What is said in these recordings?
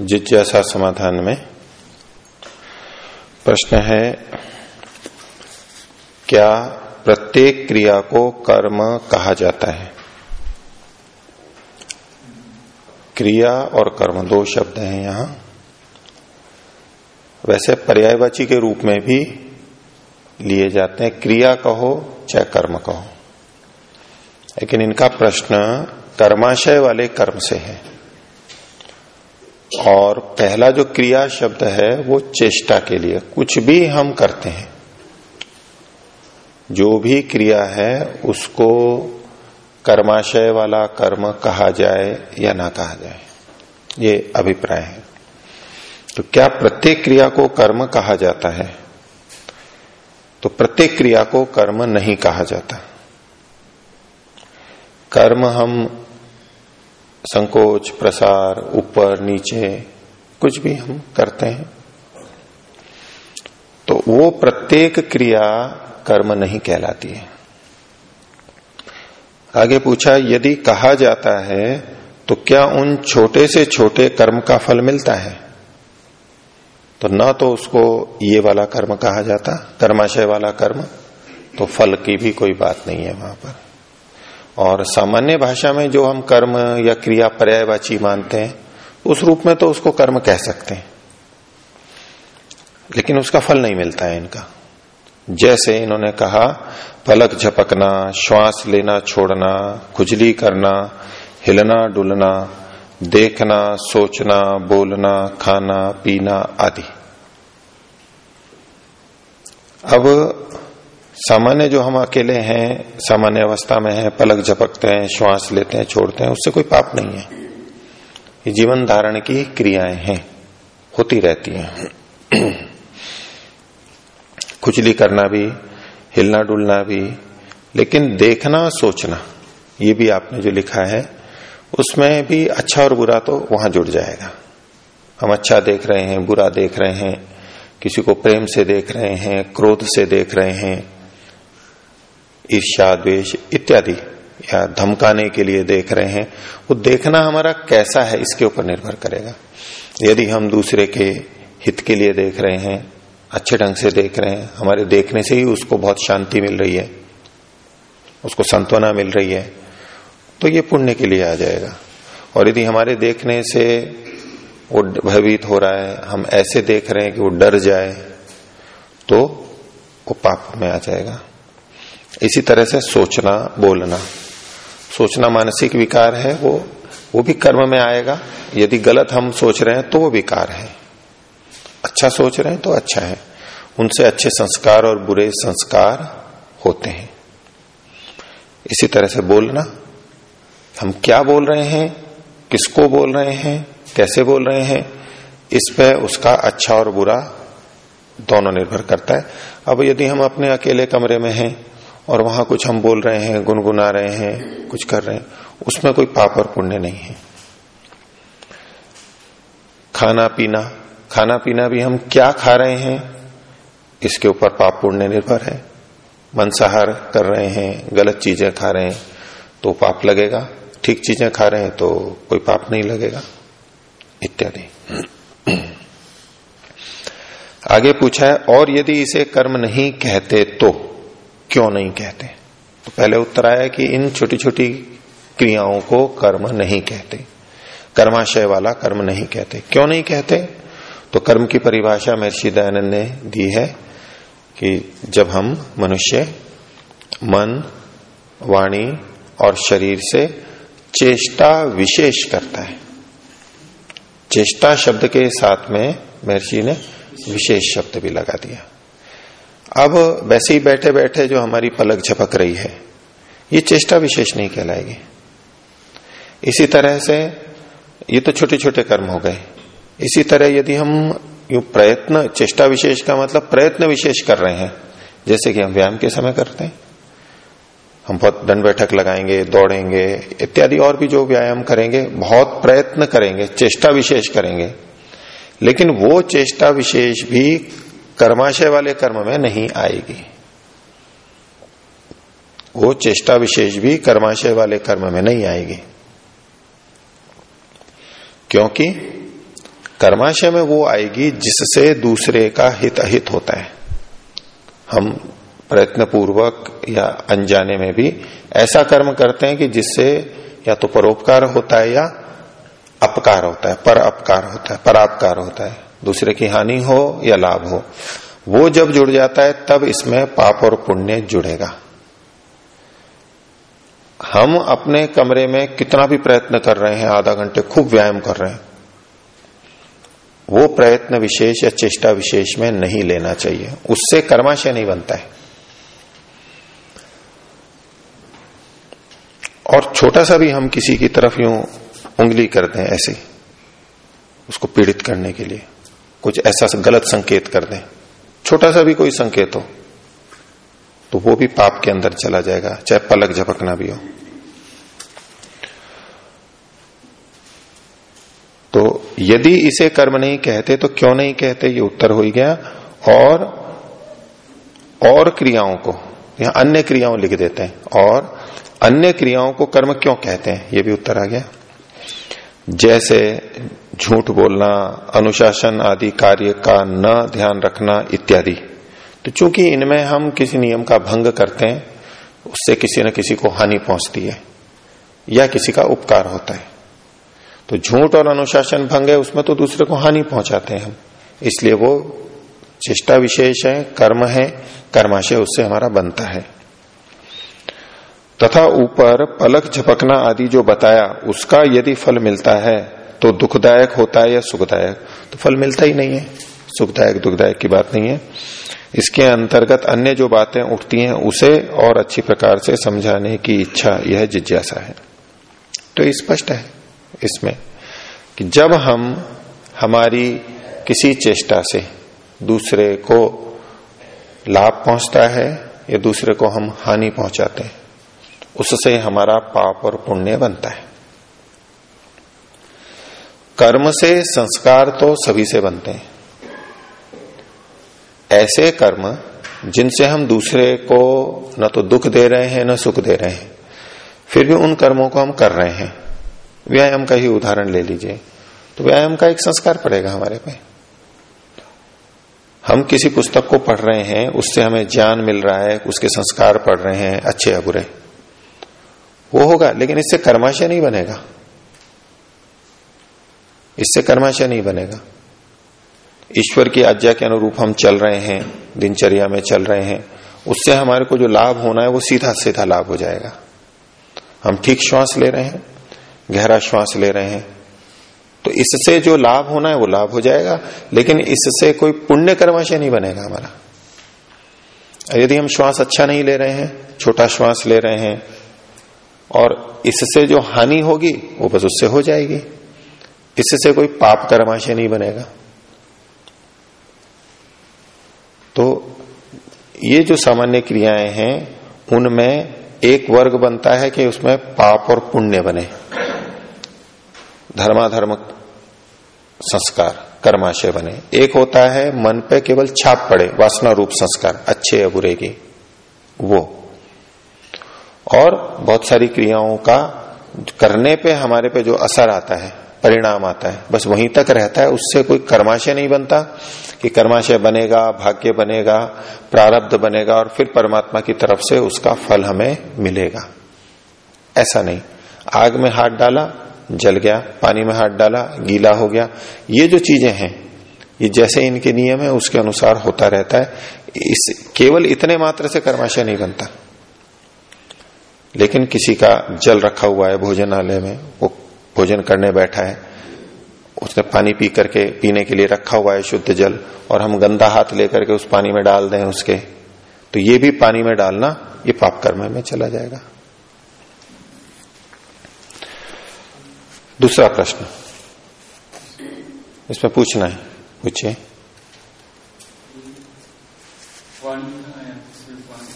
जिज्ञासा समाधान में प्रश्न है, क्या प्रत्येक क्रिया को कर्म कहा जाता है? क्रिया और कर्म, दो शब्द हैं यहाँ। वैसे पर्यायवाची के रूप में भी लिए जाते हैं, क्रिया कहो चाहे कर्म कहो। लेकिन इनका प्रश्न कर्माशय वाले कर्म से है। और पहला जो क्रिया शब्द है, वो चेष्टा के लिए। कुछ भी हम करते हैं, जो भी क्रिया है, उसको कर्माशय वाला कर्म कहा जाए या ना कहा जाए। ये अभिप्राय है। तो क्या प्रत्येक क्रिया को कर्म कहा जाता है? तो प्रत्येक क्रिया को कर्म नहीं कहा जाता। कर्म हम संकोच, प्रसार, ऊपर, नीचे, कुछ भी हम करते हैं। तो वो प्रत्येक क्रिया कर्म नहीं कहलाती है। आगे पूछा, यदि कहा जाता है तो क्या उन छोटे से छोटे कर्म का फल मिलता है? तो न तो उसको ये वाला कर्म कहा जाता, कर्माशय वाला कर्म तो फल की भी कोई बात नहीं है वहाँ पर। और सामान्य भाषा में जो हम कर्म या क्रिया पर्यायवाची मानते हैं, उस रूप में तो उसको कर्म कह सकते हैं। लेकिन उसका फल नहीं मिलता है इनका। जैसे इन्होंने कहा, पलक झपकना, श्वास लेना छोड़ना, खुजली करना, हिलना डुलना, देखना, सोचना, बोलना, खाना, पीना आदि। अब सामान्य जो हम अकेले हैं, सामान्य अवस्था में हैं, पलक झपकते हैं, श्वास लेते हैं, छोड़ते हैं, उससे कोई पाप नहीं है। ये जीवन धारण की क्रियाएँ हैं, होती रहती हैं। खुजली करना भी, हिलना डुलना भी, लेकिन देखना, सोचना, ये भी आपने जो लिखा है, उसमें भी अच्छा और बुरा तो वहाँ जुड़ जाएगा। हम अच्छा देख रहे हैं, बुरा देख रहे हैं, किसी को प्रेम से देख रहे हैं, क्रोध से देख रहे हैं ईर्ष्या, द्वेष इत्यादि, या धमकाने के लिए देख रहे हैं, वो देखना हमारा कैसा है, इसके ऊपर निर्भर करेगा। यदि हम दूसरे के हित के लिए देख रहे हैं, अच्छे ढंग से देख रहे हैं, हमारे देखने से ही उसको बहुत शांति मिल रही है, उसको सांत्वना मिल रही है तो ये पुण्य के लिए आ जाएगा। और यदि हमारे देखने से वो भयभीत हो रहा है, हम ऐसे देख रहे हैं कि वो डर जाए तो वो पाप में आ जाएगा। इसी तरह से सोचना, बोलना। सोचना मानसिक विकार है, वो वो भी कर्म में आएगा। यदि गलत हम सोच रहे हैं तो वो विकार है। अच्छा सोच रहे हैं तो अच्छा है। उनसे अच्छे संस्कार और बुरे संस्कार होते हैं। इसी तरह से बोलना। हम क्या बोल रहे हैं, किसको बोल रहे हैं, कैसे बोल रहे हैं, इस पे उसका अच्छा और बुरा दोनों निर्भर करता है। अब यदि हम अपने अकेले कमरे में हैं और वहाँ कुछ हम बोल रहे हैं, गुनगुना रहे हैं, कुछ कर रहे हैं, उसमें कोई पाप और पुण्य नहीं है। खाना पीना खाना पीना भी हम क्या खा रहे हैं, इसके ऊपर पाप पुण्य निर्भर है। मंसाहार कर रहे हैं, गलत चीज़ें खा रहे हैं तो पाप लगेगा। ठीक चीज़ें खा रहे हैं तो कोई पाप नहीं लगेगा। इत्यादि। आगे पूछा है, और यदि इसे कर्म नहीं कहते तो? क्यों नहीं कहते? तो पहले उत्तर आया कि इन छोटी छोटी क्रियाओं को कर्म नहीं कहते। कर्माशय वाला कर्म नहीं कहते। क्यों नहीं कहते? तो कर्म की परिभाषा महर्षि दयानंद ने दी है कि जब हम मनुष्य मन, वाणी और शरीर से चेष्टा विशेष करता है। चेष्टा शब्द के साथ में महर्षि ने विशेष शब्द भी लगा दिया। अब वैसे ही बैठे बैठे जो हमारी पलक झपक रही है, ये चेष्टा विशेष नहीं कहलाएगी। इसी तरह से ये तो छोटे छोटे कर्म हो गए। इसी तरह यदि हम यू प्रयत्न, चेष्टा विशेष का मतलब प्रयत्न विशेष कर रहे हैं, जैसे कि हम व्यायाम के समय करते हैं। हम बहुत दंड बैठक लगाएँगे, दौड़ेंगे, इत्यादि और भी जो व्यायाम करेंगे, बहुत प्रयत्न करेंगे, चेष्टा विशेष करेंगे। लेकिन वो चेष्टा विशेष भी कर्माशय वाले कर्म में नहीं आएगी। वो चेष्टा विशेष भी कर्माशय वाले कर्म में नहीं आएगी। क्योंकि कर्माशय में वो आएगी जिससे दूसरे का हित अहित होता है। हम प्रयत्न पूर्वक या अनजाने में भी ऐसा कर्म करते हैं कि जिससे या तो परोपकार होता है या अपकार होता है, पर अपकार होता है, परापकार होता है। दूसरे की हानि हो या लाभ हो। वो जब जुड़ जाता है, तब इसमें पाप और पुण्य जुड़ेगा। हम अपने कमरे में कितना भी प्रयत्न कर रहे हैं, आधा घंटे खूब व्यायाम कर रहे हैं, वो प्रयत्न विशेष या चेष्टा विशेष में नहीं लेना चाहिए। उससे कर्माशय नहीं बनता है। और छोटा सा भी हम किसी की तरफ़ यूँ उंगली करते हैं ऐसे, उसको पीड़ित करने के लिए। कुछ ऐसा गलत संकेत कर दें। छोटा सा भी कोई संकेत हो तो वो भी पाप के अंदर चला जाएगा, चाहे पलक झपकना भी हो। तो यदि इसे कर्म नहीं कहते तो क्यों नहीं कहते? ये उत्तर हो ही गया। और और क्रियाओं को यहाँ अन्य क्रियाओं लिख देते हैं। और अन्य क्रियाओं को कर्म क्यों कहते हैं? ये भी उत्तर आ गया। जैसे झूठ बोलना, अनुशासन आदि कार्य का न ध्यान रखना इत्यादि। तो चूँकि इनमें हम किसी नियम का भंग करते हैं, उससे किसी न किसी को हानि पहुँचती है, या किसी का उपकार होता है। तो झूठ और अनुशासन भंग है, उसमें तो दूसरे को हानि पहुंचाते हैं हम। इसलिए वो चेष्टा विशेष है, कर्म है, कर्माशय उससे हमारा बनता है। तथा ऊपर पलक झपकना आदि जो बताया, उसका यदि फल मिलता है तो दुखदायक होता है या सुखदायक? तो फल मिलता ही नहीं है। सुखदायक, दुखदायक की बात नहीं है। इसके अंतर्गत अन्य जो बातें उठती हैं, उसे और अच्छी प्रकार से समझाने की इच्छा, यह जिज्ञासा है। तो स्पष्ट है इसमें कि जब हम हमारी किसी चेष्टा से दूसरे को लाभ पहुँचता है या दूसरे को हम हानि पहुंचाते हैं, उससे हमारा पाप और पुण्य बनता है। कर्म से संस्कार तो सभी से बनते हैं। ऐसे कर्म जिनसे हम दूसरे को न तो दुख दे रहे हैं, न सुख दे रहे हैं, फिर भी उन कर्मों को हम कर रहे हैं। व्यायाम का ही उदाहरण ले लीजिए। तो व्यायाम का एक संस्कार पड़ेगा हमारे पे। हम किसी पुस्तक को पढ़ रहे हैं, उससे हमें ज्ञान मिल रहा है, उसके संस्कार पढ़ रहे हैं, अच्छे या बुरे। वो होगा, लेकिन इससे कर्माशय नहीं बनेगा। इससे कर्माशय नहीं बनेगा। ईश्वर की आज्ञा के अनुरूप हम चल रहे हैं, दिनचर्या में चल रहे हैं, उससे हमारे को जो लाभ होना है वो सीधा सीधा लाभ हो जाएगा। हम ठीक श्वास ले रहे हैं, गहरा श्वास ले रहे हैं तो इससे जो लाभ होना है वो लाभ हो जाएगा, लेकिन इससे कोई पुण्य कर्माशय नहीं बनेगा हमारा। यदि हम श्वास अच्छा नहीं ले रहे हैं, छोटा श्वास ले रहे हैं, और इससे जो हानि होगी, वो बस उससे हो जाएगी। इससे कोई पाप कर्माशय नहीं बनेगा। तो ये जो सामान्य क्रियाएँ हैं, उनमें एक वर्ग बनता है कि उसमें पाप और पुण्य बने। धर्माधर्म संस्कार, कर्माशय बने। एक होता है मन पे केवल छाप पड़े, वासना रूप संस्कार, अच्छे या बुरे की, वो। और बहुत सारी क्रियाओं का करने पे हमारे पे जो असर आता है परिणाम आता है। बस वहीं तक रहता है। उससे कोई कर्माशय नहीं बनता कि कर्माशय बनेगा, भाग्य बनेगा, प्रारब्ध बनेगा और फिर परमात्मा की तरफ़ से उसका फल हमें मिलेगा। ऐसा नहीं। आग में हाथ डाला, जल गया, पानी में हाथ डाला, गीला हो गया। ये जो चीज़ें हैं, ये जैसे इनके नियम है, उसके अनुसार होता रहता है। इस, केवल इतने मात्र से कर्माशय नहीं बनता। लेकिन किसी का जल रखा हुआ है भोजनालय में, वो भोजन करने बैठा है। उसने पानी पी करके पीने के लिए रखा हुआ है शुद्ध जल और हम गंदा हाथ लेकर के उस पानी में डाल दें उसके। तो ये भी पानी में डालना, ये पाप कर्म में चला जाएगा। दूसरा प्रश्न। इसमें पूछना है। पूछिए।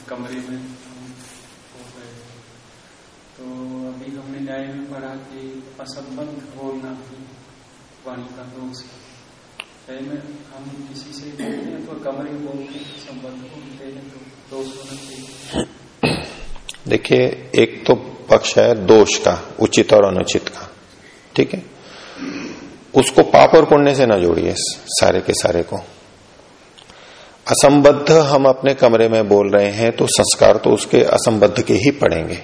कमरे कि असंबंध बोलना वाणी का दोष में, हम किसी से बोलते हैं तो कमरे बोलते हैं संबंध बोलते हैं तो दोष होना चाहिए। देखिए, एक तो पक्ष है दोष का, उचित और अनुचित का। ठीक है? उसको पाप और पुण्य से ना जोड़िए, सारे के सारे को। असंबद्ध हम अपने कमरे में बोल रहे हैं तो संस्कार तो उसके असंबद्ध के ही पड़ेंगे।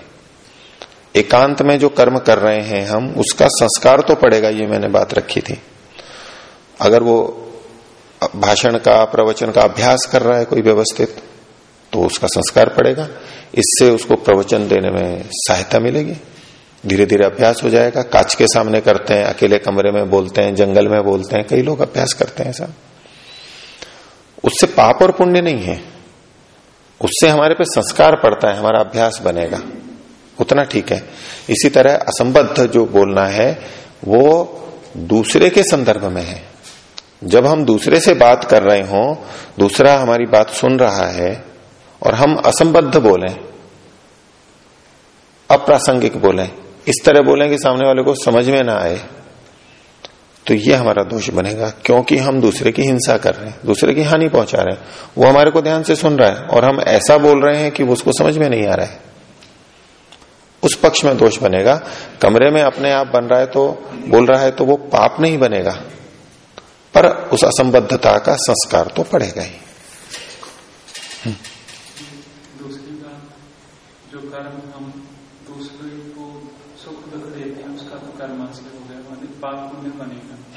एकांत में जो कर्म कर रहे हैं हम, उसका संस्कार तो पड़ेगा, ये मैंने बात रखी थी। अगर वो भाषण का, प्रवचन का अभ्यास कर रहा है कोई व्यवस्थित तो उसका संस्कार पड़ेगा। इससे उसको प्रवचन देने में सहायता मिलेगी। धीरे धीरे अभ्यास हो जाएगा। कांच के सामने करते हैं, अकेले कमरे में बोलते हैं, जंगल में बोलते हैं, कई लोग अभ्यास करते हैं ऐसा। उससे पाप और पुण्य नहीं है। उससे हमारे पे संस्कार पड़ता है, हमारा अभ्यास बनेगा। उतना ठीक है। इसी तरह असंबद्ध जो बोलना है, वो दूसरे के संदर्भ में है। जब हम दूसरे से बात कर रहे हो, दूसरा हमारी बात सुन रहा है और हम असंबद्ध बोले, अप्रासंगिक बोले, इस तरह बोले कि सामने वाले को समझ में ना आए तो ये हमारा दोष बनेगा, क्योंकि हम दूसरे की हिंसा कर रहे हैं, दूसरे की हानि पहुँचा रहे हैं। वो हमारे को ध्यान से सुन रहा है और हम ऐसा बोल रहे हैं कि उसको समझ में नहीं आ रहा है। उस पक्ष में दोष बनेगा। कमरे में अपने आप बन रहा है तो बोल रहा है तो वो पाप नहीं बनेगा। पर उस असंबद्धता का संस्कार तो पड़ेगा ही। दूसरी बात जो कर्म हम दूसरे को सुख देते हैं उसका तो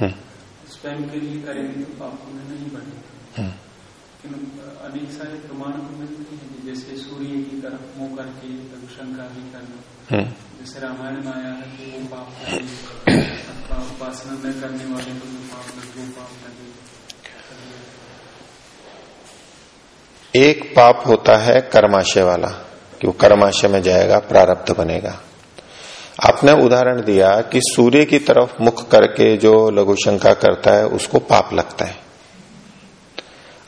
हम्म। स्वयं के लिए करेंगे तो पाप पुण्य नहीं बनेगा। हम्म। अनेक सारे प्रमाण को मिलते हैं कि जैसे सूर्य की तरफ़ मुँह करके शंका भी करना। हम्म। जैसे रामायण में आया है कि वो पाप अथवा उपासना न करने वाले को जो पाप लगे वो पाप लगे एक पाप होता है कर्माशय वाला कि वो कर्माशय में जाएगा प्रारब्ध बनेगा। आपने उदाहरण दिया कि सूर्य की तरफ़ मुख करके जो लघु शंका करता है उसको पाप लगता है।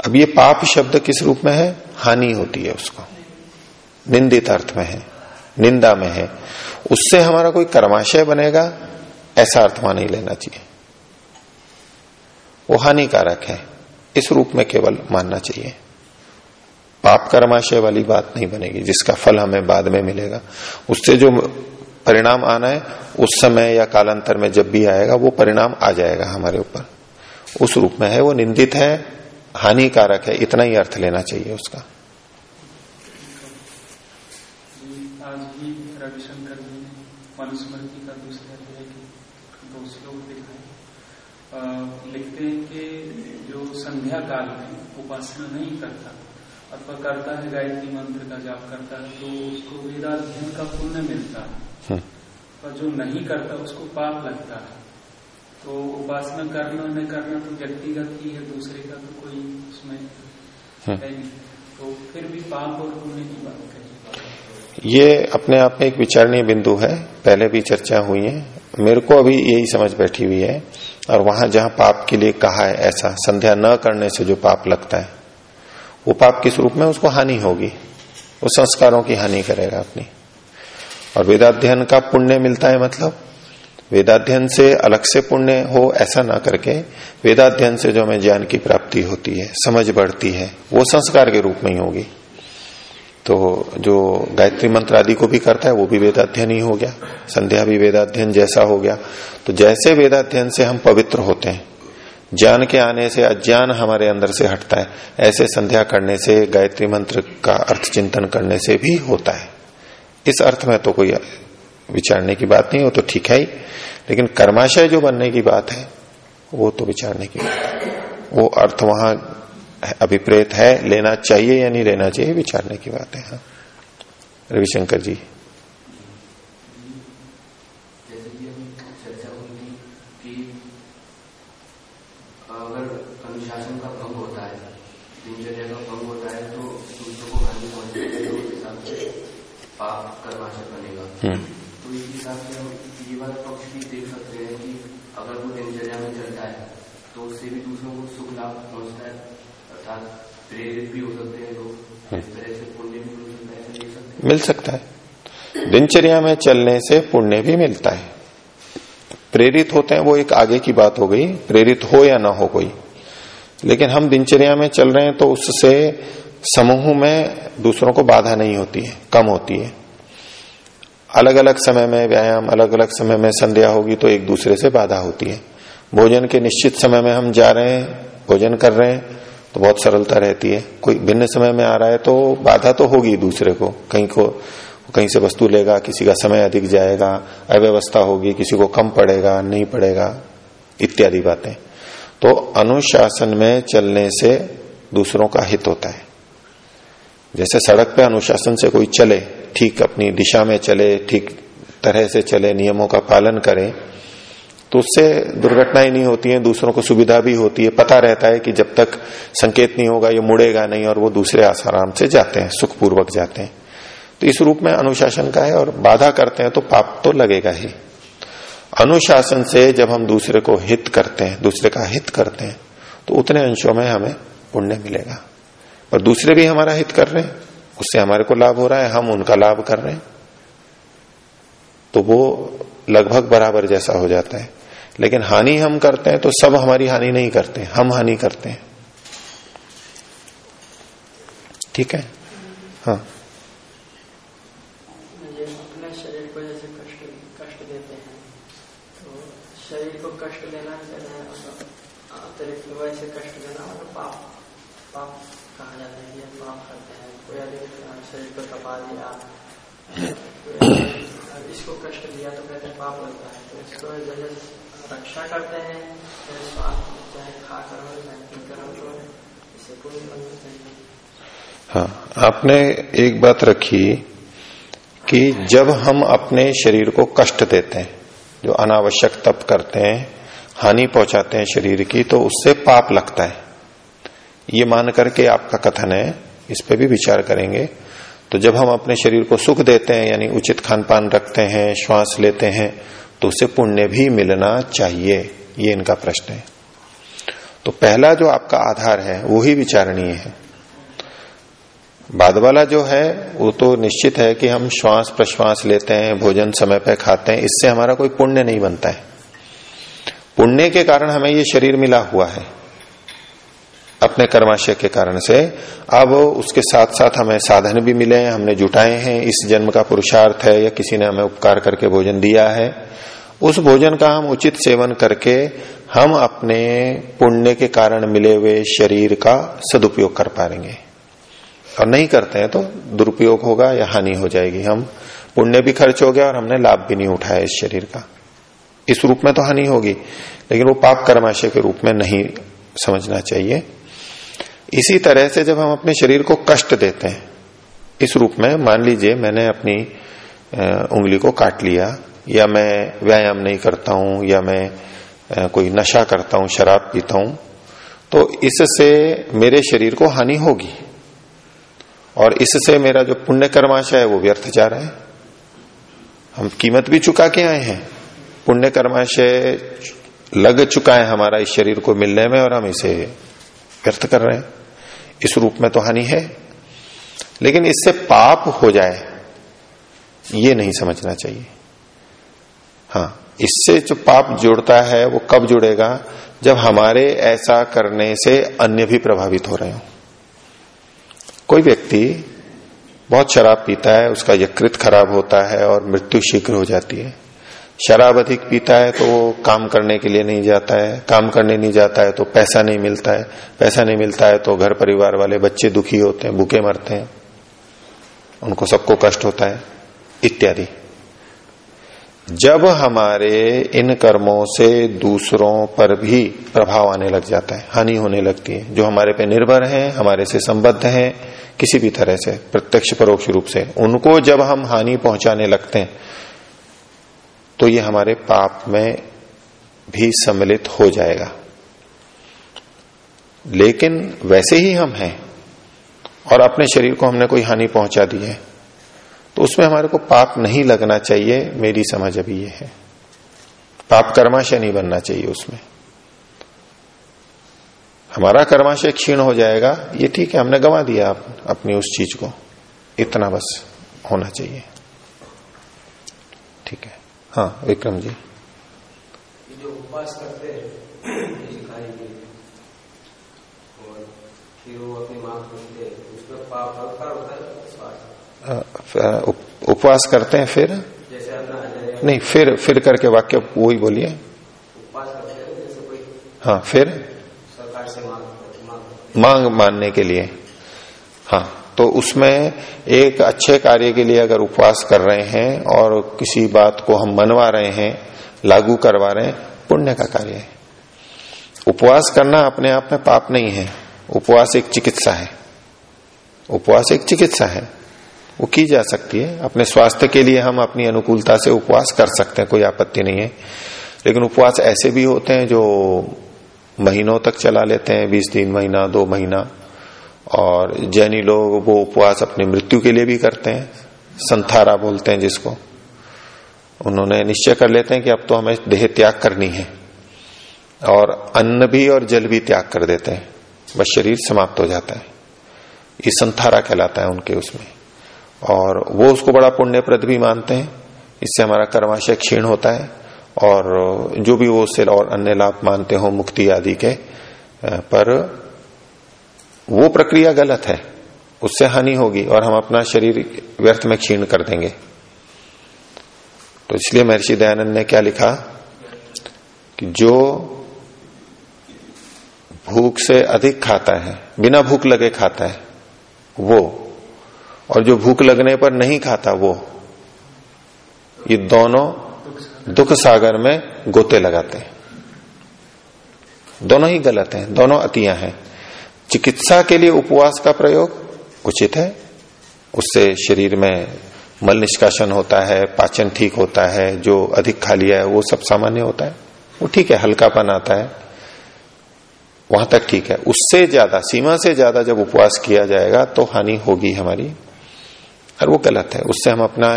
अब ये पाप शब्द किस रूप में है? हानि होती है उसको। निंदित अर्थ में है, निंदा में है। उससे हमारा कोई कर्माशय बनेगा, ऐसा अर्थ वहाँ नहीं लेना चाहिए। वो हानिकारक है, इस रूप में केवल मानना चाहिए। पाप कर्माशय वाली बात नहीं बनेगी, जिसका फल हमें बाद में मिलेगा। उससे जो परिणाम आना है, उस समय या कालांतर में जब भी आएगा, वो परिणाम आ जाएगा हमारे ऊपर। उस रूप में है, वो निंदित है हानिकारक है इतना ही अर्थ लेना चाहिए उसका। आज ही रविशंकर जी ने मनुस्मृति का दूसरे दो श्लोक दिखाए। लिखते हैं कि जो संध्या काल में उपासना नहीं करता अथवा करता है गायत्री मंत्र का जाप करता है तो उसको वेदाध्ययन का पुण्य मिलता है। पर जो नहीं करता उसको पाप लगता है। तो उपासना करना न करना तो व्यक्तिगत ही है दूसरे का तो कोई उसमें है। नहीं। तो फिर भी पाप और पुण्य की बात करिए। ये अपने आप में एक विचारणीय बिंदु है पहले भी चर्चा हुई है। मेरे को अभी यही समझ बैठी हुई है और वहाँ जहाँ पाप के लिए कहा है ऐसा संध्या न करने से जो पाप लगता है वो पाप किस रूप में उसको हानि होगी। वो संस्कारों की हानि करेगा अपनी। और वेदाध्ययन का पुण्य मिलता है मतलब? वेदाध्ययन से अलग से पुण्य हो, ऐसा ना करके वेदाध्ययन से जो हमें ज्ञान की प्राप्ति होती है, समझ बढ़ती है, वो संस्कार के रूप में ही होगी। तो जो गायत्री मंत्र आदि को भी करता है, वो भी वेदाध्ययन ही हो गया। संध्या भी वेदाध्ययन जैसा हो गया। तो जैसे वेदाध्ययन से हम पवित्र होते हैं, ज्ञान के आने से अज्ञान हमारे अंदर से हटता है, ऐसे संध्या करने से, गायत्री मंत्र का अर्थ चिंतन करने से भी होता है। इस अर्थ में तो कोई विचारने की बात नहीं, वो तो ठीक है ही। लेकिन कर्माशय जो बनने की बात है, वो तो विचारने की बात है। वो अर्थ वहाँ अभिप्रेत है, लेना चाहिए या नहीं लेना चाहिए, विचारने की बात है हाँ। रविशंकर जी हम्म। तो इस हिसाब से हम ये वाला पक्ष भी देख सकते हैं कि अगर वो दिनचर्या में चलता है तो उससे भी दूसरों को सुख लाभ पहुँचता है अर्थात प्रेरित भी हो सकते हैं लोग हम्म। इस तरह से पुण्य भी मिल सकता है देख सकते मिल सकता है। दिनचर्या में चलने से पुण्य भी मिलता है। प्रेरित होते हैं, वो एक आगे की बात हो गई, प्रेरित हो या ना हो कोई। लेकिन हम दिनचर्या में चल रहे हैं तो उससे समूह में दूसरों को बाधा नहीं होती है, कम होती है। अलग अलग समय में व्यायाम अलग अलग समय में संध्या होगी तो एक दूसरे से बाधा होती है। भोजन के निश्चित समय में हम जा रहे हैं, भोजन कर रहे हैं तो बहुत सरलता रहती है। कोई भिन्न समय में आ रहा है तो बाधा तो होगी दूसरे को। कहीं को, कहीं से वस्तु लेगा, किसी का समय अधिक जाएगा, अव्यवस्था होगी, किसी को कम पड़ेगा, नहीं पड़ेगा, इत्यादि बातें। तो अनुशासन में चलने से दूसरों का हित होता है। जैसे सड़क पे अनुशासन से कोई चले, ठीक अपनी दिशा में चले, ठीक तरह से चले, नियमों का पालन करे तो उससे दुर्घटनाएँ नहीं होती हैं, दूसरों को सुविधा भी होती है। पता रहता है कि जब तक संकेत नहीं होगा, ये मुड़ेगा नहीं और वो दूसरे आसाराम से जाते हैं, सुखपूर्वक जाते हैं। तो इस रूप में अनुशासन का है और बाधा करते हैं तो पाप तो लगेगा ही। अनुशासन से जब हम दूसरे को हित करते हैं, दूसरे का हित करते हैं तो उतने अंशों में हमें पुण्य मिलेगा। और दूसरे भी हमारा हित कर रहे हैं, उससे हमारे को लाभ हो रहा है, हम उनका लाभ कर रहे हैं। तो वो लगभग बराबर जैसा हो जाता है। लेकिन हानि हम करते हैं तो सब हमारी हानि नहीं करते हम हानि करते हैं। ठीक है? हाँ। इसको कष्ट दिया तो कहते हैं पाप लगता है। तो इसको रक्षा करते हैं चाहे हो चाहे पीकर हो इससे कोई नहीं हाँ। आपने एक बात रखी कि जब हम अपने शरीर को कष्ट देते हैं, जो अनावश्यक तप करते हैं, हानि पहुंचाते हैं शरीर की तो उससे पाप लगता है। ये मान करके आपका कथन है, इस पे भी विचार करेंगे। तो जब हम अपने शरीर को सुख देते हैं, यानी उचित खान पान रखते हैं, श्वास लेते हैं तो उसे पुण्य भी मिलना चाहिए, ये इनका प्रश्न है। तो पहला जो आपका आधार है, वो ही विचारणीय है। बाद वाला जो है, वो तो निश्चित है कि हम श्वास प्रश्वास लेते हैं, भोजन समय पर खाते हैं, इससे हमारा कोई पुण्य नहीं बनता है। पुण्य के कारण हमें ये शरीर मिला हुआ है। अपने कर्माशय के कारण से। अब उसके साथ साथ हमें साधन भी मिले हैं, हमने जुटाए हैं। इस जन्म का पुरुषार्थ है या किसी ने हमें उपकार करके भोजन दिया है। उस भोजन का हम उचित सेवन करके हम अपने पुण्य के कारण मिले हुए शरीर का सदुपयोग कर पाएँगे। और नहीं करते हैं तो दुरुपयोग होगा या हानि हो जाएगी। हम पुण्य भी खर्च हो गया और हमने लाभ भी नहीं उठाया इस शरीर का। इस रूप में तो हानि होगी, लेकिन वो पाप कर्माशय के रूप में नहीं समझना चाहिए। इसी तरह से जब हम अपने शरीर को कष्ट देते हैं, इस रूप में मान लीजिए मैंने अपनी उंगली को काट लिया, या मैं व्यायाम नहीं करता हूँ, या मैं कोई नशा करता हूँ, शराब पीता हूँ तो इससे मेरे शरीर को हानि होगी। और इससे मेरा जो पुण्य कर्माशय है वो व्यर्थ जा रहा है। हम कीमत भी चुका के आए हैं। पुण्य कर्माशय लग चुका है हमारा इस शरीर को मिलने में और हम इसे व्यर्थ कर रहे हैं। इस रूप में तो हानि है, लेकिन इससे पाप हो जाए, ये नहीं समझना चाहिए। हाँ इससे जो पाप जुड़ता है, वो कब जुड़ेगा? जब हमारे ऐसा करने से अन्य भी प्रभावित हो रहे हो। कोई व्यक्ति बहुत शराब पीता है, उसका यकृत खराब होता है और मृत्यु शीघ्र हो जाती है। शराब अधिक पीता है तो वो काम करने के लिए नहीं जाता है। काम करने नहीं जाता है तो पैसा नहीं मिलता है। पैसा नहीं मिलता है तो घर परिवार वाले बच्चे दुखी होते हैं, भूखे मरते हैं। उनको सबको कष्ट होता है, इत्यादि। जब हमारे इन कर्मों से दूसरों पर भी प्रभाव आने लग जाता है, हानि होने लगती है। जो हमारे पे निर्भर हैं, हमारे से संबद्ध हैं, किसी भी तरह से, प्रत्यक्ष परोक्ष रूप से, उनको जब हम हानि पहुँचाने लगते हैं तो ये हमारे पाप में भी सम्मिलित हो जाएगा। लेकिन वैसे ही हम हैं और अपने शरीर को हमने कोई हानि पहुँचा दी है तो उसमें हमारे को पाप नहीं लगना चाहिए मेरी समझ अभी ये है। पाप कर्माशय नहीं बनना चाहिए उसमें। हमारा कर्माशय क्षीण हो जाएगा ये ठीक है हमने गंवा दिया आप, अपनी उस चीज़ को। इतना बस होना चाहिए। ठीक है। हाँ विक्रम जी। जो उपवास करते हैं और फिर वो अपनी माँ पूछते हैं उसमें पाप होता है उपवास करते हैं फिर? नहीं फिर फिर करके वाक्य वही बोलिए। उपवास करते हैं जैसे हाँ फिर? सरकार से मांग मांग। मांग मानने के लिए। हाँ। तो उसमें एक अच्छे कार्य के लिए अगर उपवास कर रहे हैं और किसी बात को हम मनवा रहे हैं, लागू करवा रहे हैं, पुण्य का कार्य है। उपवास करना अपने आप में पाप नहीं है। उपवास एक चिकित्सा है। उपवास एक चिकित्सा है। वो की जा सकती है। अपने स्वास्थ्य के लिए हम अपनी अनुकूलता से उपवास कर सकते हैं, कोई आपत्ति नहीं है। लेकिन उपवास ऐसे भी होते हैं जो महीनों तक चला लेते हैं, बीस दिन, महीना, दो महीना। और जैनी लोग वो उपवास अपनी मृत्यु के लिए भी करते हैं। संथारा बोलते हैं जिसको। उन्होंने निश्चय कर लेते हैं कि अब तो हमें देह त्याग करनी है। और अन्न भी और जल भी त्याग कर देते हैं। बस शरीर समाप्त हो जाता है। ये संथारा कहलाता है उनके उसमें। और वो उसको बड़ा पुण्यप्रद भी मानते हैं। इससे हमारा कर्माशय क्षीण होता है। और जो भी वो उससे और अन्य लाभ मानते हो, मुक्ति आदि के, पर वो प्रक्रिया गलत है, उससे हानि होगी और हम अपना शरीर व्यर्थ में क्षीण कर देंगे। तो इसलिए महर्षि दयानंद ने क्या लिखा कि जो भूख से अधिक खाता है, बिना भूख लगे खाता है, वो, और जो भूख लगने पर नहीं खाता वो, ये दोनों दुख सागर में गोते लगाते हैं। दोनों ही गलत हैं, दोनों अतियाँ हैं। चिकित्सा के लिए उपवास का प्रयोग उचित है। उससे शरीर में मल निष्कासन होता है, पाचन ठीक होता है, जो अधिक खा लिया है, वो सब सामान्य होता है। वो ठीक है, हल्कापन आता है। वहाँ तक ठीक है। उससे ज़्यादा, सीमा से ज़्यादा जब उपवास किया जाएगा तो हानि होगी हमारी। और वो गलत है। उससे हम अपना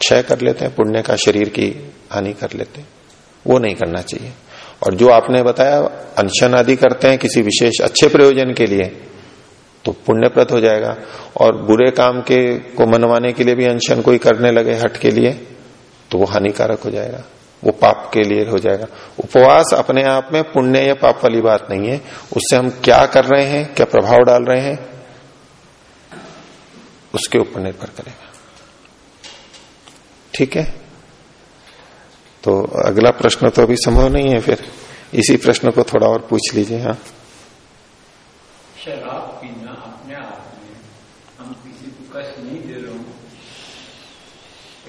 क्षय कर लेते हैं, पुण्य का शरीर की हानि कर लेते हैं। वो नहीं करना चाहिए। और जो आपने बताया, अनशन आदि करते हैं किसी विशेष अच्छे प्रयोजन के लिए तो पुण्यप्रद हो जाएगा। और बुरे काम के, को मनवाने के लिए भी अनशन कोई करने लगे हट के लिए तो वो हानिकारक हो जाएगा। वो पाप के लिए हो जाएगा। उपवास अपने आप में पुण्य या पाप वाली बात नहीं है। उससे हम क्या कर रहे हैं, क्या प्रभाव डाल रहे हैं, उसके ऊपर निर्भर करेगा। ठीक है? तो अगला प्रश्न तो अभी संभव नहीं है, फिर इसी प्रश्न को थोड़ा और पूछ लीजिए हाँ। शराब पीना अपने आप में, हम किसी को कष्ट नहीं दे रहे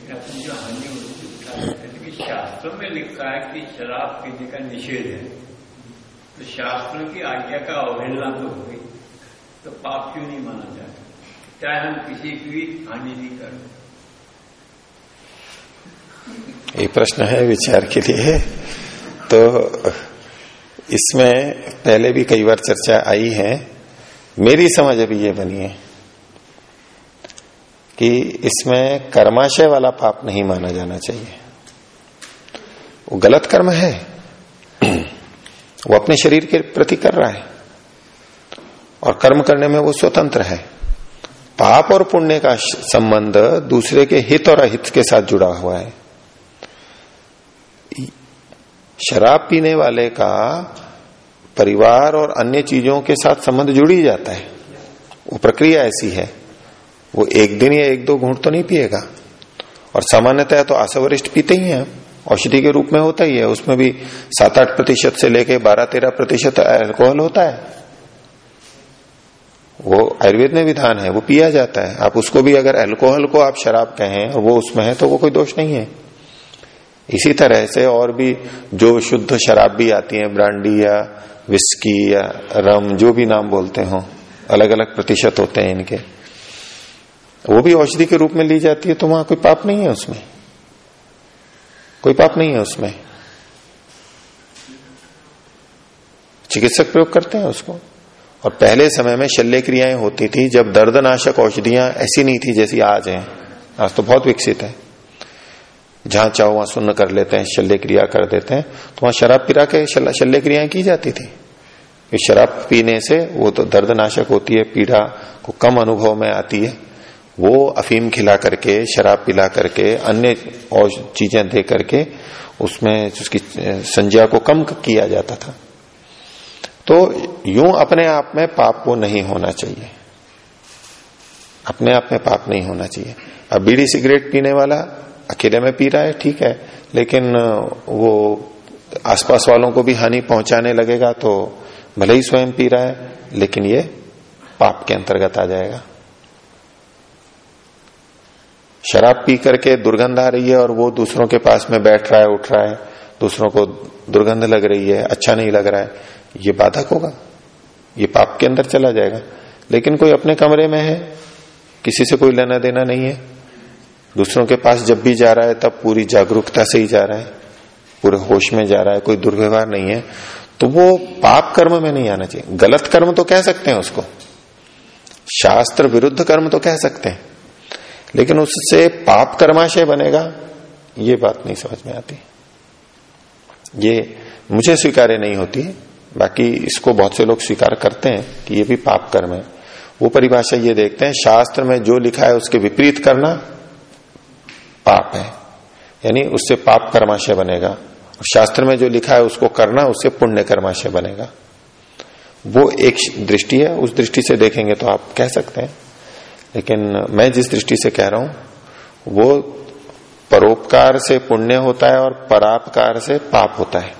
अपनी जो हानि होती है शास्त्रों में लिखा है कि शराब पीने का निषेध है। तो शास्त्रों की आज्ञा का अवहेलना तो हो गई तो पाप क्यों नहीं माना जाता? चाहे हम किसी की हानि नहीं करें ये प्रश्न है, विचार के लिए तो इसमें पहले भी कई बार चर्चा आई है। मेरी समझ अभी ये बनी है कि इसमें कर्माशय वाला पाप नहीं माना जाना चाहिए। वो गलत कर्म है। वो अपने शरीर के प्रति कर रहा है। और कर्म करने में वो स्वतंत्र है। पाप और पुण्य का संबंध दूसरे के हित और अहित के साथ जुड़ा हुआ है। शराब पीने वाले का परिवार और अन्य चीज़ों के साथ संबंध जुड़ ही जाता है। वो प्रक्रिया ऐसी है। वो एक दिन या एक दो घूंट तो नहीं पिएगा। और सामान्यतः तो आसवरिष्ठ पीते ही हैं। औषधि के रूप में होता ही है। उसमें भी सात आठ प्रतिशत से लेके बारह तेरह प्रतिशत अल्कोहल होता है। वो आयुर्वेद में विधान है। वो पिया जाता है। आप उसको भी अगर अल्कोहल को आप शराब कहें और वो उसमें है तो वो कोई दोष नहीं है। इसी तरह से और भी जो शुद्ध शराब भी आती है ब्रांडी या विस्की या रम जो भी नाम बोलते हो अलग अलग प्रतिशत होते हैं इनके। वो भी औषधि के रूप में ली जाती है तो वहाँ कोई पाप नहीं है उसमें। कोई पाप नहीं है उसमें। चिकित्सक प्रयोग करते हैं उसको। और पहले समय में शल्य क्रियाएँ होती थी, जब दर्दनाशक औषधियाँ ऐसी नहीं थी जैसी आज हैं। आज तो बहुत विकसित है। जहाँ चाहो वहाँ सुन्न कर लेते हैं, शल्य क्रिया कर देते हैं। तो वहाँ शराब पिरा के शल्य क्रियाएँ की जाती थी। शराब पीने से वो तो दर्दनाशक होती है, पीड़ा को कम अनुभव में आती है। वो अफीम खिला करके, शराब पिला करके, अन्य और चीज़ें दे करके उसमें उसकी संज्ञा को कम किया जाता था। तो यूँ अपने आप में पाप वो नहीं होना चाहिए। अपने आप में पाप नहीं होना चाहिए। अब बीड़ी सिगरेट पीने वाला अकेले में पी रहा है, ठीक है, लेकिन वो आसपास वालों को भी हानि पहुँचाने लगेगा तो भले ही स्वयं पी रहा है, लेकिन ये पाप के अंतर्गत आ जाएगा। शराब पी करके दुर्गंध आ रही है और वो दूसरों के पास में बैठ रहा है, उठ रहा है, दूसरों को दुर्गंध लग रही है अच्छा नहीं लग रहा है, ये बाधक होगा, ये पाप के अंदर चला जाएगा। लेकिन कोई अपने कमरे में है, किसी से कोई लेना देना नहीं है। दूसरों के पास जब भी जा रहा है, तब पूरी जागरूकता से ही जा रहा है, पूरे होश में जा रहा है, कोई दुर्व्यवहार नहीं है तो वो पाप कर्म में नहीं आना चाहिए। गलत कर्म तो कह सकते हैं उसको। शास्त्र विरुद्ध कर्म तो कह सकते हैं। लेकिन उससे पाप कर्माशय बनेगा, ये बात नहीं समझ में आती। ये मुझे स्वीकार्य नहीं होती बाकी इसको बहुत से लोग स्वीकार करते हैं कि ये भी पाप कर्म है। वो परिभाषा ये देखते हैं, शास्त्र में जो लिखा है उसके विपरीत करना पाप है। यानी उससे पाप कर्माशय बनेगा। और शास्त्र में जो लिखा है, उसको करना, उससे पुण्य कर्माशय बनेगा। वो एक दृष्टि है, उस दृष्टि से देखेंगे तो आप कह सकते हैं। लेकिन मैं जिस दृष्टि से कह रहा हूँ, वो परोपकार से पुण्य होता है और परापकार से पाप होता है।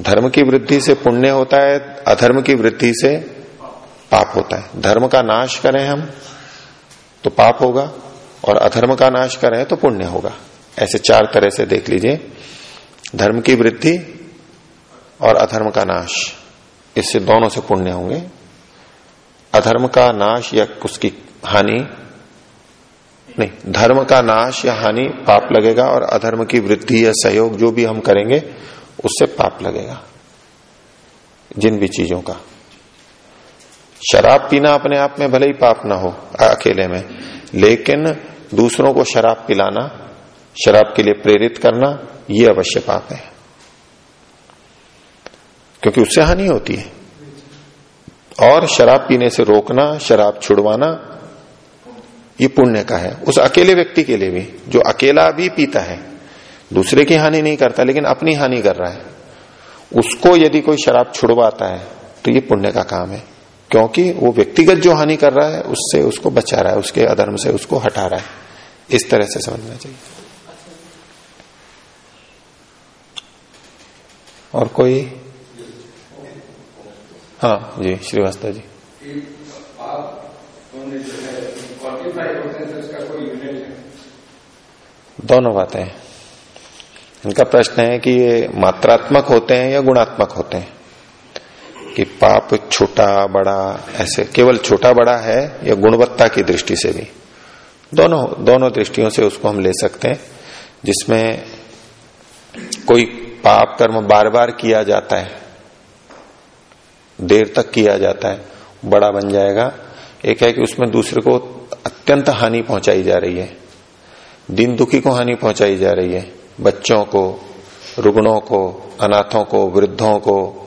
धर्म की वृद्धि से पुण्य होता है, अधर्म की वृद्धि से पाप होता है। धर्म का नाश करें हम तो पाप होगा। और अधर्म का नाश करें तो पुण्य होगा। ऐसे चार तरह से देख लीजिए। धर्म की वृद्धि और अधर्म का नाश। इससे दोनों से पुण्य होंगे। अधर्म का नाश या उसकी हानि, नहीं, धर्म का नाश या हानि पाप लगेगा और अधर्म की वृद्धि या सहयोग जो भी हम करेंगे, उससे पाप लगेगा। जिन भी चीज़ों का। शराब पीना अपने आप में भले ही पाप ना हो, अकेले में। लेकिन दूसरों को शराब पिलाना, शराब के लिए प्रेरित करना, ये अवश्य पाप है। क्योंकि उससे हानि होती है। और शराब पीने से रोकना, शराब छुड़वाना, ये पुण्य का है। उस अकेले व्यक्ति के लिए भी, जो अकेला भी पीता है, दूसरे की हानि नहीं करता, लेकिन अपनी हानि कर रहा है, उसको यदि कोई शराब छुड़वाता है तो ये पुण्य का काम है। क्योंकि वो व्यक्तिगत जो हानि कर रहा है, उससे उसको बचा रहा है, उसके अधर्म से उसको हटा रहा है। इस तरह से समझना चाहिए। और कोई? हाँ जी, श्रीवास्तव जी। दोनों बातें हैं। इनका प्रश्न है कि ये मात्रात्मक होते हैं या गुणात्मक होते हैं? कि पाप छोटा, बड़ा, ऐसे, केवल छोटा, बड़ा है या गुणवत्ता की दृष्टि से भी। दोनों दोनों दृष्टियों से उसको हम ले सकते हैं, जिसमें कोई पाप कर्म बार बार किया जाता है, देर तक किया जाता है, बड़ा बन जाएगा। एक है कि उसमें दूसरे को अत्यंत हानि पहुंचाई जा रही है, दिन दुखी को हानि पहुंचाई जा रही है, बच्चों को, रुग्णों को, अनाथों को, वृद्धों को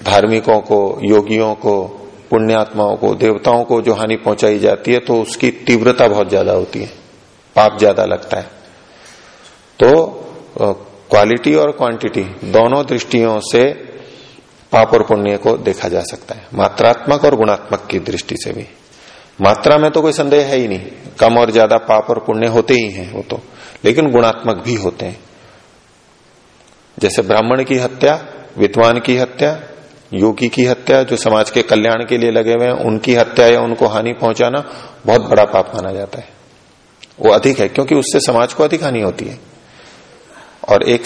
धार्मिकों को, योगियों को, पुण्यात्माओं को, देवताओं को जो हानि पहुंचाई जाती है तो उसकी तीव्रता बहुत ज़्यादा होती है। पाप ज़्यादा लगता है। तो क्वालिटी और क्वांटिटी दोनों दृष्टियों से पाप और पुण्य को देखा जा सकता है। मात्रात्मक और गुणात्मक की दृष्टि से भी। मात्रा में तो कोई संदेह है ही नहीं। कम और ज़्यादा पाप और पुण्य होते ही हैं वो तो। लेकिन गुणात्मक भी होते हैं। जैसे ब्राह्मण की हत्या, विद्वान की हत्या योगी की हत्या, जो समाज के कल्याण के लिए लगे हुए हैं, उनकी हत्या या उनको हानि पहुंचाना बहुत बड़ा पाप माना जाता है। वो अधिक है, क्योंकि उससे समाज को अधिक हानि होती है। और एक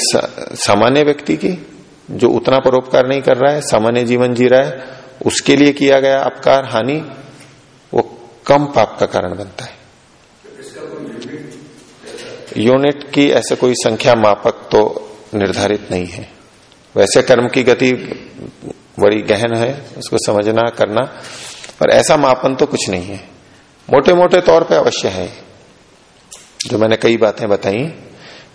सामान्य व्यक्ति की, जो उतना परोपकार नहीं कर रहा है, सामान्य जीवन जी रहा है, उसके लिए किया गया अपकार, हानि, वो कम पाप का कारण बनता है। यूनिट की ऐसे कोई संख्या मापक तो निर्धारित नहीं है। वैसे कर्म की गति बड़ी गहन है, उसको समझना, करना पर ऐसा मापन तो कुछ नहीं है। मोटे मोटे तौर पे अवश्य है। जो मैंने कई बातें बताई,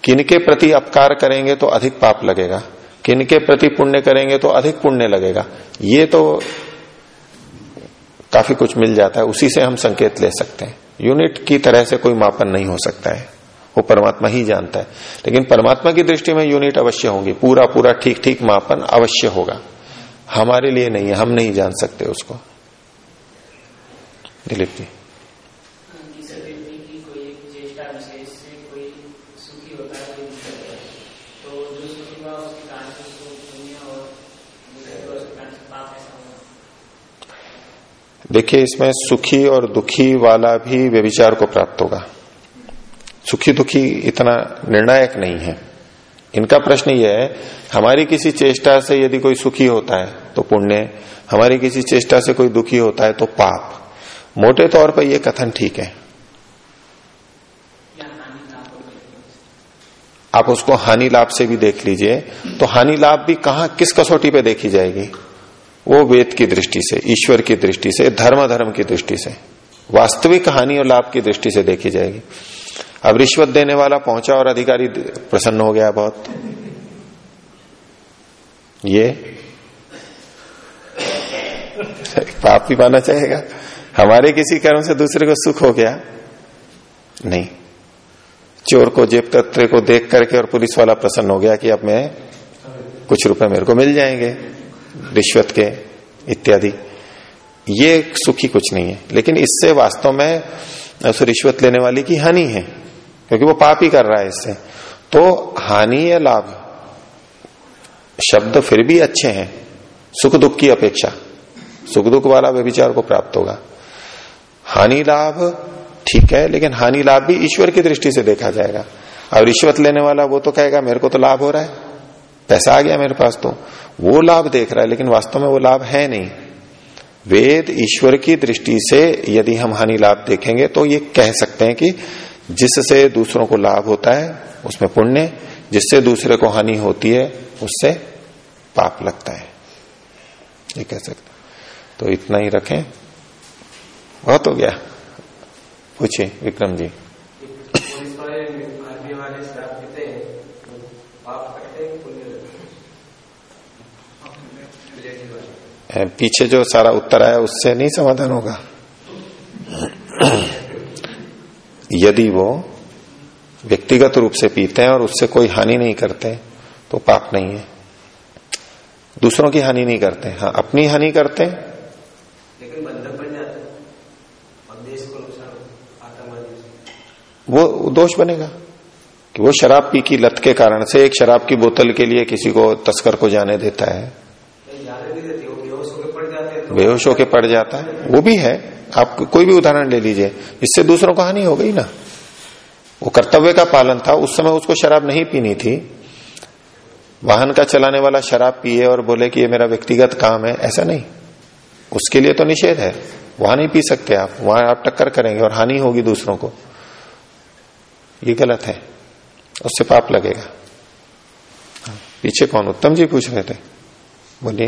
किनके प्रति अपकार करेंगे तो अधिक पाप लगेगा, किनके प्रति पुण्य करेंगे तो अधिक पुण्य लगेगा। ये तो काफ़ी कुछ मिल जाता है, उसी से हम संकेत ले सकते हैं। यूनिट की तरह से कोई मापन नहीं हो सकता है। वो परमात्मा ही जानता है। लेकिन परमात्मा की दृष्टि में यूनिट अवश्य होंगी पूरा पूरा ठीक ठीक मापन अवश्य होगा। हमारे लिए नहीं है हम नहीं जान सकते उसको। दिलीप जी। देखिए इसमें सुखी और दुखी वाला भी व्यविचार को प्राप्त होगा। सुखी दुखी इतना निर्णायक नहीं है। इनका प्रश्न यह है, हमारी किसी चेष्टा से यदि कोई सुखी होता है तो पुण्य, हमारी किसी चेष्टा से कोई दुखी होता है तो पाप। मोटे तौर पर यह कथन ठीक है। आप उसको हानि लाभ से भी देख लीजिए तो हानि लाभ भी कहा, किस कसौटी पे देखी जाएगी? वो वेद की दृष्टि से, ईश्वर की दृष्टि से धर्म धर्म की दृष्टि से। वास्तविक हानि और लाभ की दृष्टि से देखी जाएगी। अब रिश्वत देने वाला पहुँचा और अधिकारी प्रसन्न हो गया बहुत। ये पाप भी माना चाहेगा। हमारे किसी कर्म से दूसरे को सुख हो गया? नहीं। चोर को, जेब कतरे को देख करके और पुलिस वाला प्रसन्न हो गया कि अब मैं कुछ रुपए मेरे को मिल जाएँगे, रिश्वत के इत्यादि। ये सुखी कुछ नहीं है। लेकिन इससे वास्तव में उस रिश्वत लेने वाली की हानि है। क्योंकि वो पाप ही कर रहा है इससे। तो हानि या लाभ? शब्द फिर भी अच्छे हैं। सुख दुख की अपेक्षा। सुख दुख वाला व्यभिचार को प्राप्त होगा। हानि लाभ ठीक है, लेकिन हानि लाभ भी ईश्वर की दृष्टि से देखा जाएगा। और रिश्वत लेने वाला वो तो कहेगा, मेरे को तो लाभ हो रहा है। पैसा आ गया मेरे पास तो। वो लाभ देख रहा है, लेकिन वास्तव में वो लाभ है नहीं। वेद ईश्वर की दृष्टि से यदि हम हानि लाभ देखेंगे तो ये कह सकते हैं कि जिससे दूसरों को लाभ होता है, उसमें पुण्य, जिससे दूसरे को हानि होती है, उससे पाप लगता है। ये कह सकते तो इतना ही रखें। बहुत हो गया। पूछिए, विक्रम जी। पीछे जो सारा उत्तर आया, उससे नहीं समाधान होगा? यदि वो व्यक्तिगत रूप से पीते हैं और उससे कोई हानि नहीं करते तो पाप नहीं है। दूसरों की हानि नहीं करते। हाँ अपनी हानि करते। लेकिन वो दोष बनेगा कि वो शराब पी की लत के कारण से एक शराब की बोतल के लिए किसी को तस्कर को जाने देता है। तो बेहोश होके पड़ जाता है। वो भी है। आप कोई भी उदाहरण ले लीजिए, इससे दूसरों को हानि हो गई ना। वो कर्तव्य का पालन था, उस समय उसको शराब नहीं पीनी थी। वाहन का चलाने वाला शराब पिए और बोले कि ये मेरा व्यक्तिगत काम है, ऐसा नहीं। उसके लिए तो निषेध है। वहाँ नहीं पी सकते आप, वहाँ आप टक्कर करेंगे और हानि होगी दूसरों को। ये गलत है। उससे पाप लगेगा। पीछे कौन? उत्तम जी पूछ रहे थे। बोलिए।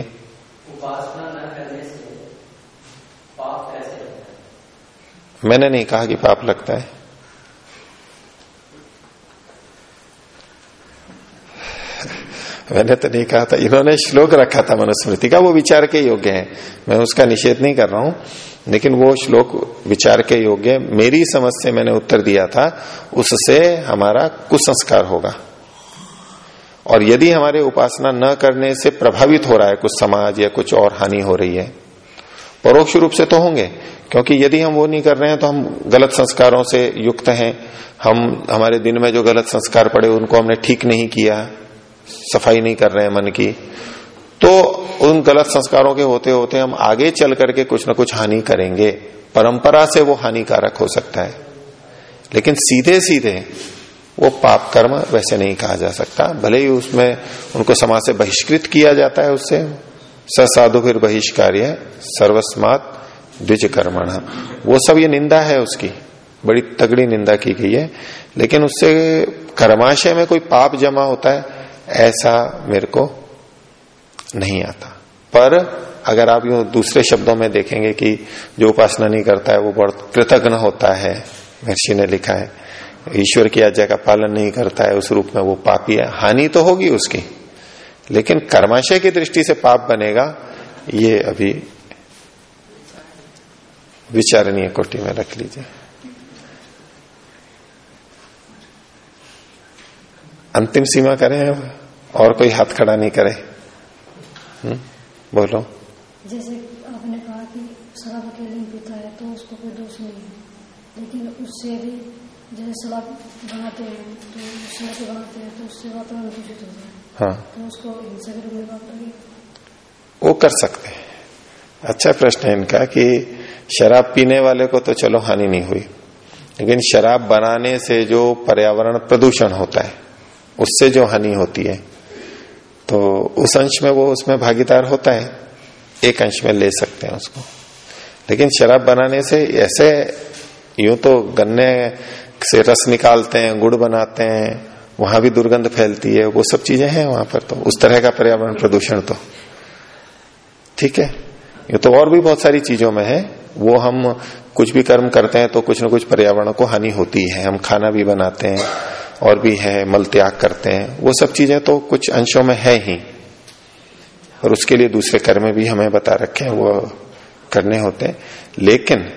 उपासना न करने से पाप कैसे लगता है मैंने नहीं कहा कि पाप लगता है। मैंने तो नहीं कहा था, इन्होंने श्लोक रखा था मनुस्मृति का, वो विचार के योग्य है। मैं उसका निषेध नहीं कर रहा हूँ, लेकिन वो श्लोक विचार के योग्य मेरी समझ से मैंने उत्तर दिया था, उससे हमारा कुसंस्कार होगा। और यदि हमारे उपासना न करने से प्रभावित हो रहा है, कुछ समाज या कुछ और हानि हो रही है परोक्ष रूप से तो होंगे, क्योंकि यदि हम वो नहीं कर रहे हैं तो हम गलत संस्कारों से युक्त हैं। हम, हमारे दिन में जो गलत संस्कार पड़े, उनको हमने ठीक नहीं किया, सफ़ाई नहीं कर रहे हैं मन की। तो उन गलत संस्कारों के होते होते हम आगे चल करके कुछ ना कुछ हानि करेंगे। परंपरा से वो हानिकारक हो सकता है। लेकिन सीधे सीधे वो पाप कर्म वैसे नहीं कहा जा सकता। भले ही उसमें उनको समाज से बहिष्कृत किया जाता है उससे। ससाधु फिर बहिष्कार्य सर्वस्मात द्विज कर्मण वो सब ये निंदा है उसकी। बड़ी तगड़ी निंदा की गई है। लेकिन उससे कर्माशय में कोई पाप जमा होता है, ऐसा मेरे को नहीं आता। पर अगर आप यूँ दूसरे शब्दों में देखेंगे कि जो उपासना नहीं करता है, वो बहुत कृतज्ञ होता है, महर्षि ने लिखा है। ईश्वर की आज्ञा का पालन नहीं करता है, उस रूप में वो पापी है। हानि तो होगी उसकी। लेकिन कर्माशय की दृष्टि से पाप बनेगा, ये अभी विचारणीय कोटि में रख लीजिए। अंतिम सीमा करें अब और कोई हाथ खड़ा नहीं करे। हुँ? बोलो। जैसे आपने कहा कि शराब अकेले पीता है तो उसको कोई दोष नहीं है। लेकिन उससे भी जैसे शराब बनाते हैं तो शराब बनाते हैं तो उससे वातावरण दूषित होता है। हाँ। तो लगी वो कर सकते हैं। अच्छा प्रश्न है इनका कि शराब पीने वाले को तो चलो हानि नहीं हुई लेकिन शराब बनाने से जो पर्यावरण प्रदूषण होता है उससे जो हानि होती है तो उस अंश में वो उसमें भागीदार होता है एक अंश में ले सकते हैं उसको। लेकिन शराब बनाने से ऐसे यूँ तो गन्ने से रस निकालते हैं गुड़ बनाते हैं वहाँ भी दुर्गंध फैलती है, वो सब चीज़ें हैं वहाँ पर तो। उस तरह का पर्यावरण प्रदूषण तो। ठीक है? ये तो और भी बहुत सारी चीज़ों में है। वो हम कुछ भी कर्म करते हैं तो कुछ ना कुछ पर्यावरण को हानि होती है। हम खाना भी बनाते हैं और भी है, मल त्याग करते हैं। वो सब चीज़ें तो कुछ अंशों में है ही। और उसके लिए दूसरे कर्म भी हमें बता रखे हैं, वो करने होते हैं। लेकिन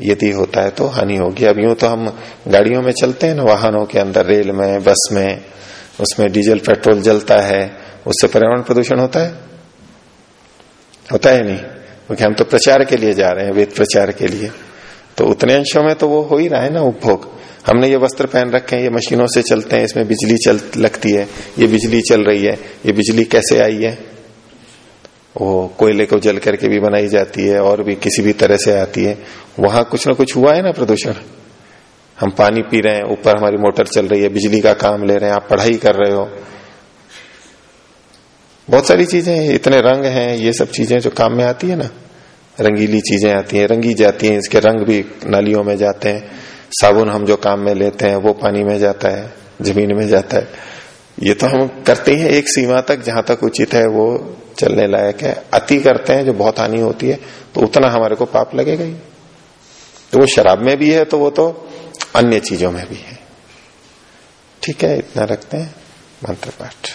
यदि होता है तो हानि होगी। अब यूँ तो हम गाड़ियों में चलते हैं ना, वाहनों के अंदर, रेल में, बस में, उसमें डीजल, पेट्रोल जलता है, उससे पर्यावरण प्रदूषण होता है? होता है नहीं, क्योंकि हम तो प्रचार के लिए जा रहे हैं, वेद प्रचार के लिए। तो उतने अंशों में तो वो हो ही रहा है ना उपभोग। हमने ये वस्त्र पहन रखे हैं, ये मशीनों से चलते हैं, इसमें बिजली चल लगती है, ये बिजली चल रही है, ये बिजली कैसे आई है? वो कोयले को जल करके भी बनाई जाती है और भी किसी भी तरह से आती है। वहाँ कुछ ना कुछ हुआ है ना प्रदूषण? हम पानी पी रहे हैं, ऊपर हमारी मोटर चल रही है, बिजली का काम ले रहे हैं, आप पढ़ाई कर रहे हो। बहुत सारी चीज़ें इतने रंग हैं, ये सब चीज़ें जो काम में आती है ना। रंगीली चीज़ें आती हैं, रंगी जाती हैं, इसके रंग भी नालियों में जाते हैं। साबुन हम जो काम में लेते हैं, वो पानी में जाता है, ज़मीन में जाता है। ये तो हम करते हैं एक सीमा तक, जहाँ तक उचित है, वो चलने लायक है। अति करते हैं, जो बहुत हानि होती है तो उतना हमारे को पाप लगेगा ही। तो वो शराब में भी है तो वो तो अन्य चीज़ों में भी है। ठीक है, इतना रखते हैं, मंत्र पाठ।